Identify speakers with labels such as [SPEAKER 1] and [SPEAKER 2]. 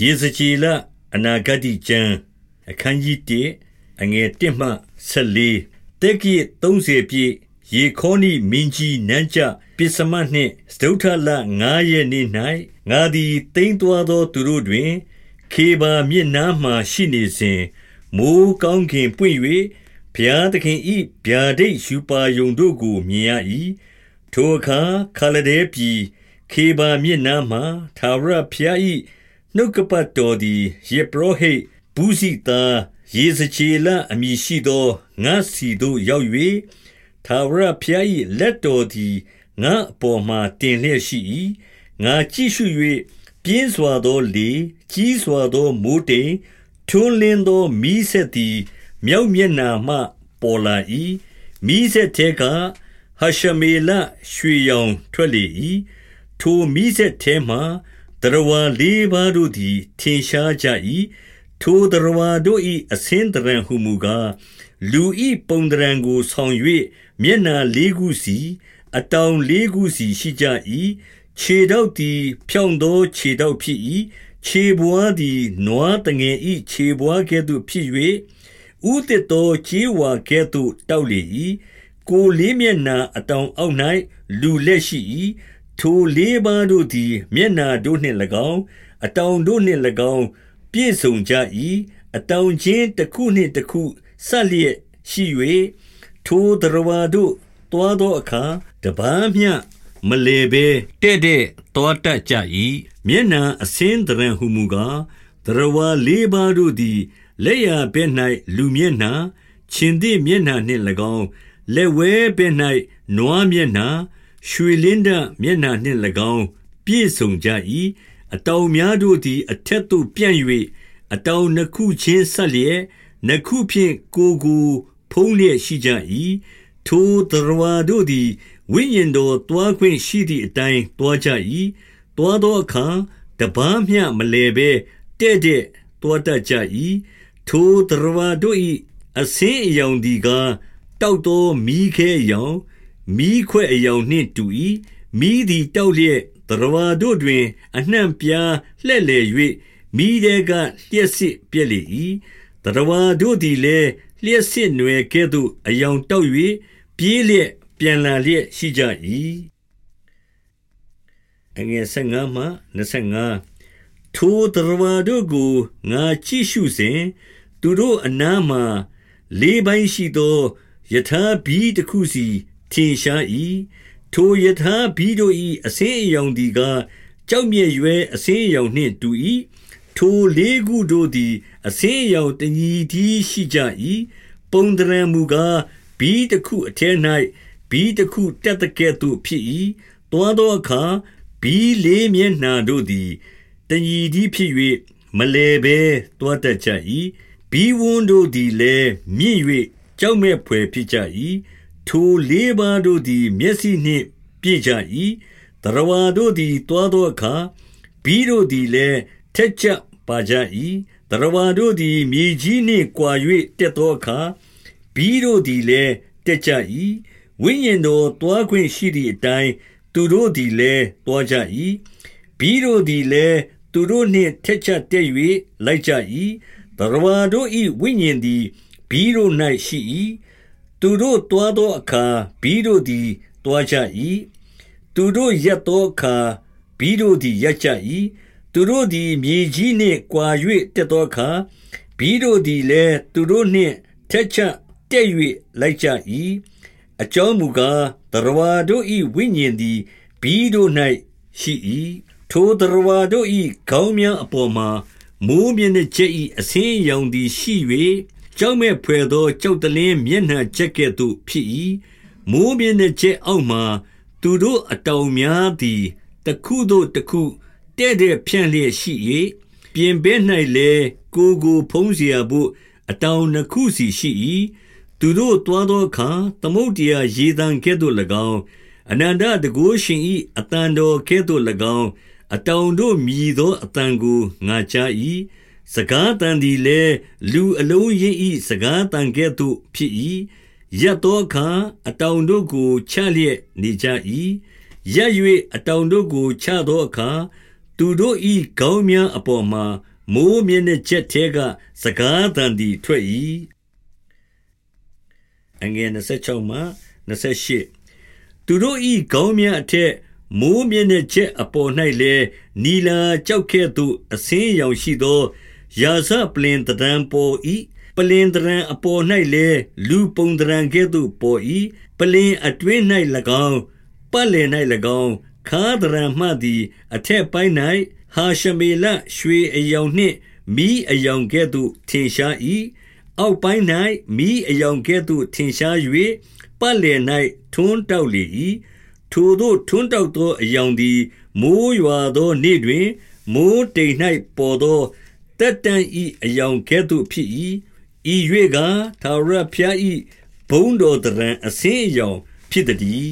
[SPEAKER 1] ယေဇကျေလအနာဂတိကျမ်းအခန်းကြီး1အငယ်1မှ14တက်ကြီး30ပြည့်ယေခေါနိမင်းကြီးနန်းကြပစ္စမနှင့်စတုထလ9ရက်နေ့၌ငါသည်တိမ်သွာသောသူတို့တွင် ခေဘာမြစ်နားမှရှိနေစဉ်မိုးကောင်းခင်ပွင့်၍ဘုရားသခင်ဤဗျာဒိတ်ယူပါယုံတို့ကိုမြင်ရ၏ထိုအခါခါလဒဲပြည်ခေဘာမြစ်နားမှသာရဘုရား၏ နှုတ်ကပတ်တော်သည်ယေဘရဟိဘူးစီတာယေဇချေလအမည်ရှိသောငါစီတို့ရောက်၍သာဝရဖျား၏လက်တော်သည်ငါအပေါ်မှတင်လျက်ရှိ၏ငါကြည့်ရှု၍ပြင်းစွာသောလေကြီးစွာသောမိုးတိမ်ထွန်းလင်းသောမီးဆက်သည်မြောက်မျက်နာမှပေါ်လာ၏မီးဆက်ထဲကဟရှမေလရွှေရောင်ထွက်လေ၏ထိုမီးဆက်ထဲမှ တရဝါလေးပါးတို့သည် ထင်ရှားကြ၏ထိုတရဝါတို့၏အစင်းတရံဟုမူကားလူ၏ပုံတရံကိုဆောင်၍မျက်နာလေးခုစီအတောင်လေးခုစီရှိကြ၏ခြေတောက်သည် ဖြောင့်သောခြေတောက်ဖြစ်၏ခြေဘွားသည်နွားတငယ်၏ခြေဘွားကဲ့သို့ဖြစ်၍ဥတည်သောခြေဝါကဲ့သို့တောက်လေ၏ကိုလေးမျက်နာအတောင်အောက်၌လူလက်ရှိ၏ ထိုလေးပါးတို့သည် မျက်နာတို့နှင့်၎င်း အတောင်တို့နှင့်၎င်း ပြည့်စုံကြ၏အတောင်ချင်းတစ်ခုနှင့်တစ်ခုဆက်လျက်ရှိ၍ထိုတရဝါတို့တွားသောအခါ တပန်းမျှမလေဘဲတဲ့တဲ့တောတတ်ကြ၏မျက်နှာအစင်းတရံဟုမူကားတရဝါလေးပါးတို့သည် လက်ရဘဲ့၌လူမျက်နှာ ခြင်သည့်မျက်နှာနှင့်၎င်း လက်ဝဲဘဲ့၌နွားမျက်နှာ ရွှေလင်းဒမျက်နှာနှင့်၎င်း ပြည့်စုံကြ၏အတောင်များတို့သည် အထက်သို့ပြန့်၍အတောင်နှစ်ခုချင်းဆက်လျက်နှစ်ခုဖြင့်ကိုကိုဖုံးလျက်ရှိကြ၏ထိုတရဝါတို့သည်ဝိညာဉ်တော်တွားခွင့်ရှိသည့်အတိုင်းတွားကြ၏တွားသောအခါတပားမျှမလဲဘဲတဲ့တဲ့တွားတတ်ကြ၏ထိုတရဝါတို့၏အစင်းအယောင်ဒီကားတောက်သောမီးခဲအယောင် မီးခွဲ့အယောင်နှင့်တူ၏မီးသည်တောက်လျက်တရဝါတို့တွင် အနှံ့ပြားလှဲ့လေ၍မိတဲ့ကလျှက်စစ်ပြက်လေ၏တရဝါတို့သည်လည်းလျှက်စစ်နွယ်ကဲ့သို့အယောင်တောက်၍ပြေးလျက်ပြန်လာလျက်ရှိကြ၏အငယ်15မှ25ထိုတရဝါတို့ကိုငါကြည့်ရှုစဉ်သူတို့အနားမှာလေးပိုင်းရှိသောယထာဘီတစ်ခုစီ ထင်ရှား၏ထိုယထာဘီတို့၏အစင်းအယောင်ဒီကကြောက်မြဲ့ရွယ်အစင်းအယောင်နှင့်တူ၏ထိုလေးခုတို့သည်အစင်းအယောင်တညီတီရှိကြ၏ပုံတရံမူကား ဘီတစ်ခုအထက်၌ဘီတစ်ခုတက်တဲ့ကဲ့သို့ဖြစ်၏တွားသောအခါ ဘီလေးမျက်နှာတို့သည် တညီတီဖြစ်၍မလဲဘဲတွားတတ်ကြ၏ဘီဝန်းတို့သည်လည်း မြင့်၍ကြောက်မဲ့ဖွယ်ဖြစ်ကြ၏ ထိုလေးပါးတို့သည် မျက်စိနှင့် ပြည့်ကြ၏တရဝါတို့သည်တွားသောအခါဘီတို့သည်လည်း ထက်ချက်ပါကြ၏တရဝါတို့သည် မြေကြီးနှင့်ကြွာ၍တက်သောအခါဘီတို့သည်လည်း တက်ကြ၏ဝိညာဉ်တော်တွားခွင့်ရှိသည့်အတိုင်း သူတို့သည်လည်းတွားကြ၏ဘီတို့သည်လည်း သူတို့နှင့် ထက်ချက်တက်၍လိုက်ကြ၏တရဝါတို့၏ဝိညာဉ်သည်ဘီတို့၌ရှိ၏ သူတို့တွားသောအခါဘီတို့သည်တွားကြ၏သူတို့ရက်သောအခါဘီတို့သည်ရက်ကြ၏သူတို့သည်မြေကြီးနှင့်ကွာ၍တက်သောအခါဘီတို့သည်လည်းသူတို့နှင့်ထက်ချတက်၍လိုက်ကြ၏အကြောင်းမူကားတရဝါတို့၏ဝိညာဉ်သည်ဘီတို့၌ရှိ၏ထိုတရဝါတို့၏ခေါင်းများအပေါ်မှာမိုးမြင့်တဲ့ချက်၏အစင်းရောင်သည်ရှိ၍ ကြောက်မဲ့ဖွယ်သောကြောက်တလင်းမျက်နှာချက်ကဲ့သို့ဖြစ်၏မိုးမြင့်တဲ့ချက်အောက်မှာသူတို့အတောင်များသည်တခုသို့တခုတဲ့တဲ့ဖြန့်လျက်ရှိ၍ပြင်ဘဲ၌လည်းကိုကိုဖုံးเสียဖို့အတောင်နှစ်ခုစီရှိ၏သူတို့တွားသောအခါသမုတ်တရားရေတံကဲ့သို့၎င်းအနန္တတကုရှင်၏အတန်တော်ကဲ့သို့၎င်းအတောင်တို့မြည်သောအတန်ကိုငါကြား၏ စကားတန်သည်လည်းလူအလုံးရင်း၏စကားတန်ကဲ့သို့ဖြစ်၏ရက်သောအခါအတောင်တို့ကိုချလျက်နေကြ၏ရက်၍အတောင်တို့ကိုချသောအခါသူတို့၏ခေါင်းများအပေါ်မှာမိုးမျက်နှာချက်ထဲကစကားသံသည်ထွက်၏အငယ်26မှ28သူတို့၏ခေါင်းများအထက်မိုးမျက်နှာချက်အပေါ်၌လည်းနီလာကြောက်ကဲ့သို့အစင်းရောင်ရှိသော ရာဇပလင်တံပေါ်၏ပလင်တရံအပေါ်၌လည်းလူပုံတရံကဲ့သို့ပေါ်၏ပလင်အတွင်း၌၎င်းပတ်လည်၌၎င်းခါဒရံမှသည်အထက်ပိုင်း၌ဟာရှမေလရွှေအယောင်နှင့်မိအယောင်ကဲ့သို့ထင်ရှား၏အောက်ပိုင်း၌မိအယောင်ကဲ့သို့ထင်ရှား၍ပတ်လည်၌ထွန်းတောက်လေ၏ထိုတို့ထွန်းတောက်သောအယောင်သည်မိုးရွာသောနေ့တွင်မိုးတိမ်၌ပေါ်သော တက်တန်ဤအယောင်ကဲ့သို့ဖြစ်၏ဤ၍ကသာရဖျားဤဘုံတော်တရံအစင်းအယောင်ဖြစ်သည်